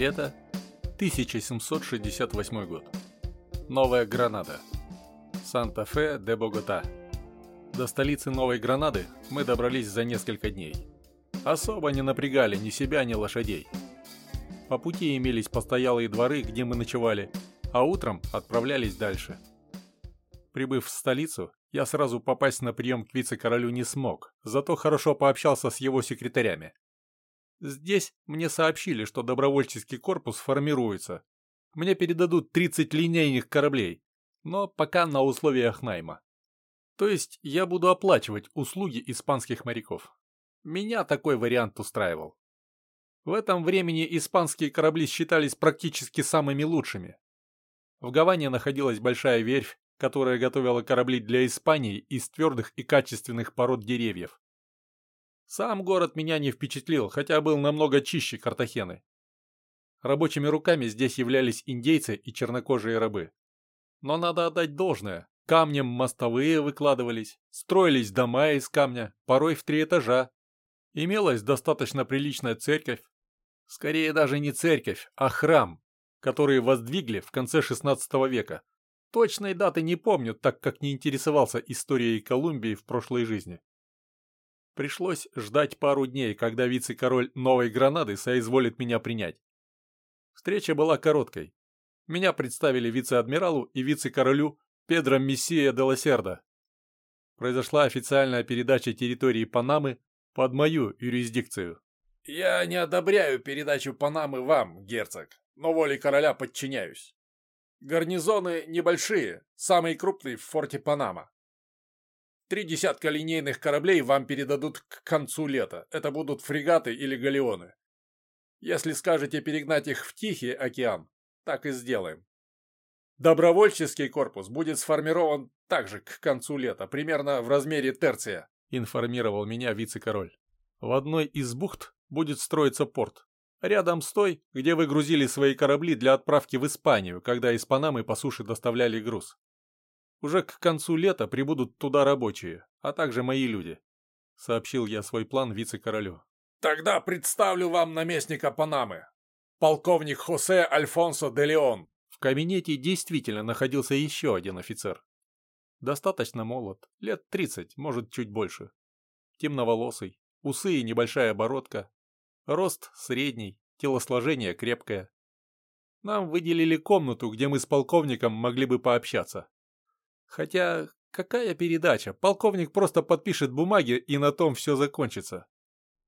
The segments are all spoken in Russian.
Лето 1768 год. Новая Гранада. Санта-Фе де Богота. До столицы Новой Гранады мы добрались за несколько дней. Особо не напрягали ни себя, ни лошадей. По пути имелись постоялые дворы, где мы ночевали, а утром отправлялись дальше. Прибыв в столицу, я сразу попасть на прием к вице-королю не смог, зато хорошо пообщался с его секретарями. Здесь мне сообщили, что добровольческий корпус формируется. Мне передадут 30 линейных кораблей, но пока на условиях найма. То есть я буду оплачивать услуги испанских моряков. Меня такой вариант устраивал. В этом времени испанские корабли считались практически самыми лучшими. В Гаване находилась большая верфь, которая готовила корабли для Испании из твердых и качественных пород деревьев. Сам город меня не впечатлил, хотя был намного чище Картахены. Рабочими руками здесь являлись индейцы и чернокожие рабы. Но надо отдать должное. Камнем мостовые выкладывались, строились дома из камня, порой в три этажа. Имелась достаточно приличная церковь. Скорее даже не церковь, а храм, который воздвигли в конце 16 века. Точной даты не помню, так как не интересовался историей Колумбии в прошлой жизни. Пришлось ждать пару дней, когда вице-король Новой Гранады соизволит меня принять. Встреча была короткой. Меня представили вице-адмиралу и вице-королю Педро Мессия де Лосердо. Произошла официальная передача территории Панамы под мою юрисдикцию. «Я не одобряю передачу Панамы вам, герцог, но воле короля подчиняюсь. Гарнизоны небольшие, самый крупный в форте Панама. Три десятка линейных кораблей вам передадут к концу лета. Это будут фрегаты или галеоны. Если скажете перегнать их в Тихий океан, так и сделаем. Добровольческий корпус будет сформирован также к концу лета, примерно в размере терция, информировал меня вице-король. В одной из бухт будет строиться порт. Рядом с той, где вы грузили свои корабли для отправки в Испанию, когда из Панамы по суше доставляли груз. Уже к концу лета прибудут туда рабочие, а также мои люди», — сообщил я свой план вице-королю. «Тогда представлю вам наместника Панамы, полковник Хосе Альфонсо де Леон». В кабинете действительно находился еще один офицер. Достаточно молод, лет тридцать, может, чуть больше. Темноволосый, усы и небольшая бородка, Рост средний, телосложение крепкое. Нам выделили комнату, где мы с полковником могли бы пообщаться. Хотя, какая передача? Полковник просто подпишет бумаги, и на том все закончится.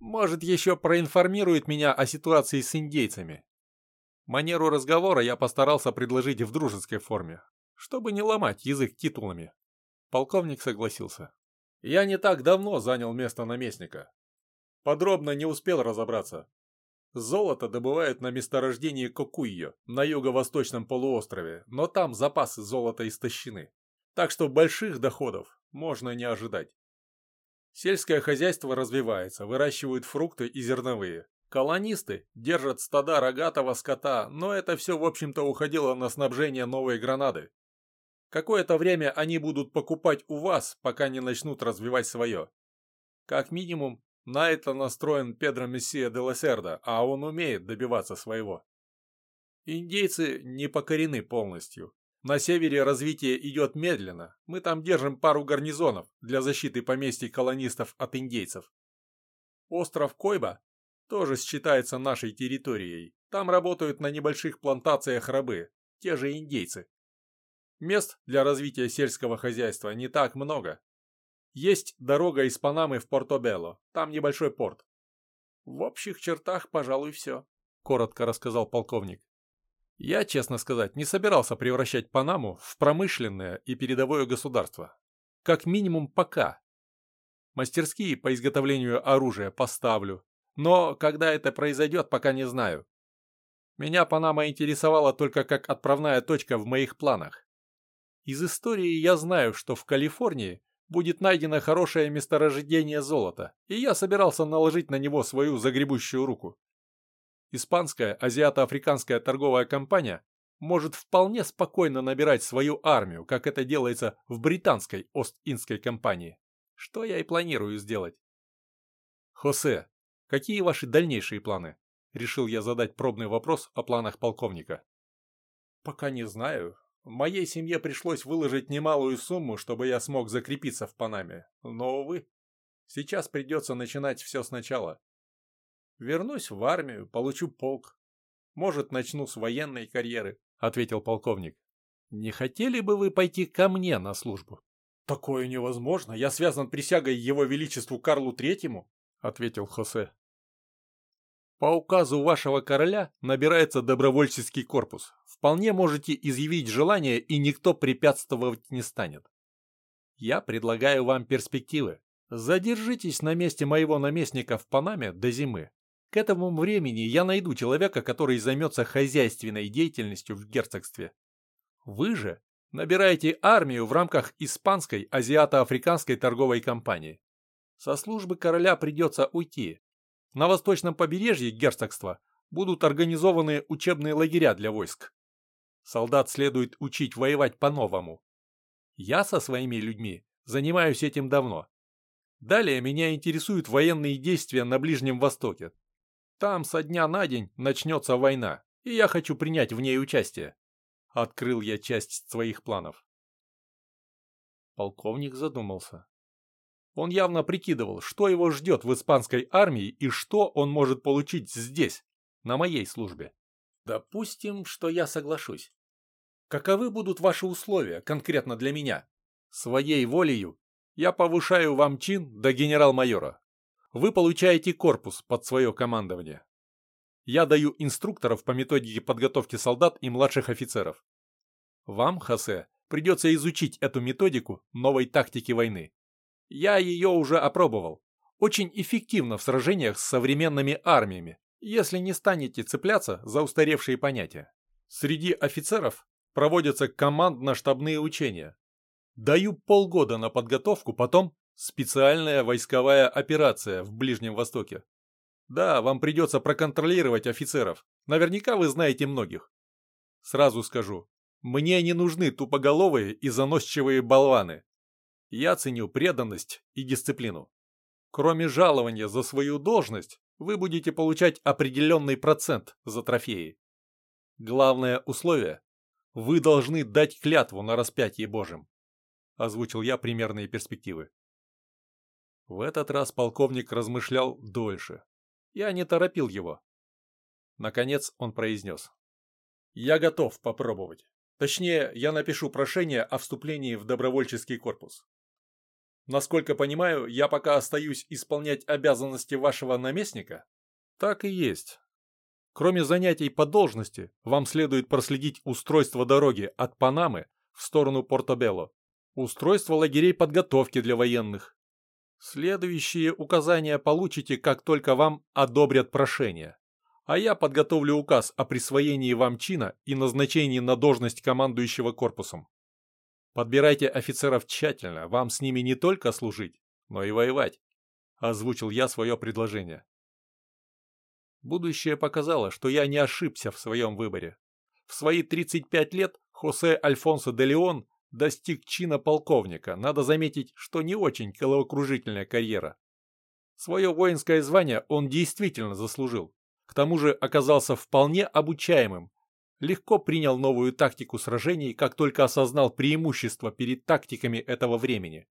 Может, еще проинформирует меня о ситуации с индейцами. Манеру разговора я постарался предложить в дружеской форме, чтобы не ломать язык титулами. Полковник согласился. Я не так давно занял место наместника. Подробно не успел разобраться. Золото добывают на месторождении Кокуйо на юго-восточном полуострове, но там запасы золота истощены. Так что больших доходов можно не ожидать. Сельское хозяйство развивается, выращивают фрукты и зерновые. Колонисты держат стада рогатого скота, но это все, в общем-то, уходило на снабжение новой Гранады. Какое-то время они будут покупать у вас, пока не начнут развивать свое. Как минимум, на это настроен Педро Мессия де Лосердо, а он умеет добиваться своего. Индейцы не покорены полностью. На севере развитие идет медленно. Мы там держим пару гарнизонов для защиты поместий колонистов от индейцев. Остров Койба тоже считается нашей территорией. Там работают на небольших плантациях рабы, те же индейцы. Мест для развития сельского хозяйства не так много, есть дорога из Панамы в Порто-Белло. Там небольшой порт. В общих чертах, пожалуй, все, коротко рассказал полковник. Я, честно сказать, не собирался превращать Панаму в промышленное и передовое государство. Как минимум пока. Мастерские по изготовлению оружия поставлю. Но когда это произойдет, пока не знаю. Меня Панама интересовала только как отправная точка в моих планах. Из истории я знаю, что в Калифорнии будет найдено хорошее месторождение золота, и я собирался наложить на него свою загребущую руку. Испанская азиато-африканская торговая компания может вполне спокойно набирать свою армию, как это делается в британской Ост-Индской компании, что я и планирую сделать. Хосе, какие ваши дальнейшие планы? Решил я задать пробный вопрос о планах полковника. Пока не знаю. Моей семье пришлось выложить немалую сумму, чтобы я смог закрепиться в Панаме. Но, увы, сейчас придется начинать все сначала. Вернусь в армию, получу полк. Может, начну с военной карьеры, — ответил полковник. Не хотели бы вы пойти ко мне на службу? Такое невозможно. Я связан присягой его величеству Карлу Третьему, — ответил Хосе. По указу вашего короля набирается добровольческий корпус. Вполне можете изъявить желание, и никто препятствовать не станет. Я предлагаю вам перспективы. Задержитесь на месте моего наместника в Панаме до зимы. К этому времени я найду человека, который займется хозяйственной деятельностью в герцогстве. Вы же набираете армию в рамках Испанской азиато-африканской торговой компании. Со службы короля придется уйти, на восточном побережье герцогства будут организованы учебные лагеря для войск. Солдат следует учить воевать по-новому. Я со своими людьми занимаюсь этим давно. Далее меня интересуют военные действия на Ближнем Востоке. Там со дня на день начнется война, и я хочу принять в ней участие. Открыл я часть своих планов. Полковник задумался. Он явно прикидывал, что его ждет в испанской армии и что он может получить здесь, на моей службе. Допустим, что я соглашусь. Каковы будут ваши условия конкретно для меня? Своей волею я повышаю вам чин до генерал-майора. Вы получаете корпус под свое командование. Я даю инструкторов по методике подготовки солдат и младших офицеров. Вам, Хосе, придется изучить эту методику новой тактики войны. Я ее уже опробовал. Очень эффективно в сражениях с современными армиями, если не станете цепляться за устаревшие понятия. Среди офицеров проводятся командно-штабные учения. Даю полгода на подготовку, потом специальная войсковая операция в Ближнем Востоке. Да, вам придется проконтролировать офицеров. Наверняка вы знаете многих. Сразу скажу, мне не нужны тупоголовые и заносчивые болваны. Я ценю преданность и дисциплину. Кроме жалования за свою должность, вы будете получать определенный процент за трофеи. Главное условие – вы должны дать клятву на распятие Божьем. Озвучил я примерные перспективы. В этот раз полковник размышлял дольше. Я не торопил его. Наконец он произнес. «Я готов попробовать. Точнее, я напишу прошение о вступлении в добровольческий корпус. Насколько понимаю, я пока остаюсь исполнять обязанности вашего наместника? Так и есть. Кроме занятий по должности, вам следует проследить устройство дороги от Панамы в сторону Портобелло, устройство лагерей подготовки для военных. Следующие указания получите, как только вам одобрят прошение. А я подготовлю указ о присвоении вам чина и назначении на должность командующего корпусом. Подбирайте офицеров тщательно, вам с ними не только служить, но и воевать. Озвучил я свое предложение. Будущее показало, что я не ошибся в своем выборе. В свои 35 лет Хосе Альфонсо де Леон достиг чина полковника, надо заметить, что не очень головокружительная карьера. Свое воинское звание он действительно заслужил. К тому же оказался вполне обучаемым, легко принял новую тактику сражений, как только осознал преимущество перед тактиками этого времени.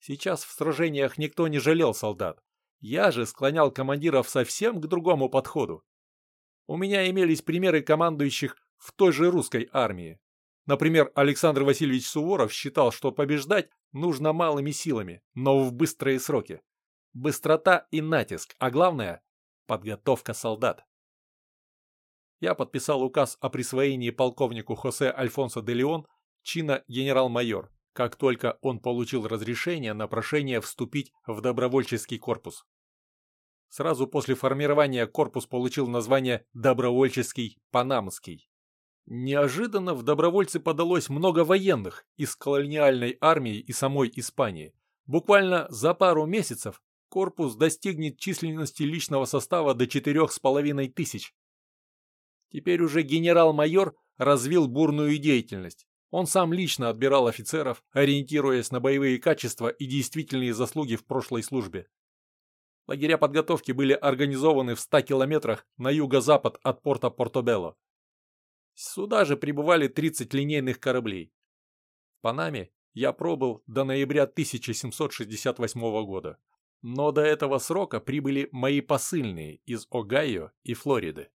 Сейчас в сражениях никто не жалел солдат. Я же склонял командиров совсем к другому подходу. У меня имелись примеры командующих в той же русской армии. Например, Александр Васильевич Суворов считал, что побеждать нужно малыми силами, но в быстрые сроки. Быстрота и натиск, а главное – подготовка солдат я подписал указ о присвоении полковнику Хосе Альфонсо де Леон чина генерал-майор, как только он получил разрешение на прошение вступить в добровольческий корпус. Сразу после формирования корпус получил название «Добровольческий Панамский». Неожиданно в добровольцы подалось много военных из колониальной армии и самой Испании. Буквально за пару месяцев корпус достигнет численности личного состава до четырех с половиной тысяч, Теперь уже генерал-майор развил бурную деятельность. Он сам лично отбирал офицеров, ориентируясь на боевые качества и действительные заслуги в прошлой службе. Лагеря подготовки были организованы в 100 километрах на юго-запад от порта Портобелло. Сюда же прибывали 30 линейных кораблей. В Панаме я пробыл до ноября 1768 года. Но до этого срока прибыли мои посыльные из Огайо и Флориды.